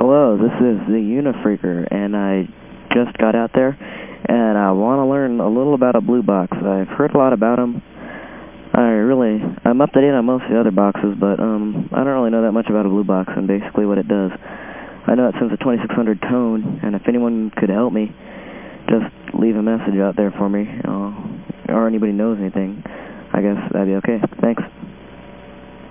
Hello, this is the Unifreaker, and I just got out there, and I want to learn a little about a blue box. I've heard a lot about them. I really, I'm up to date on most of the other boxes, but、um, I don't really know that much about a blue box and basically what it does. I know it sends a 2600 tone, and if anyone could help me, just leave a message out there for me, uh, or anybody knows anything, I guess that'd be okay. Thanks.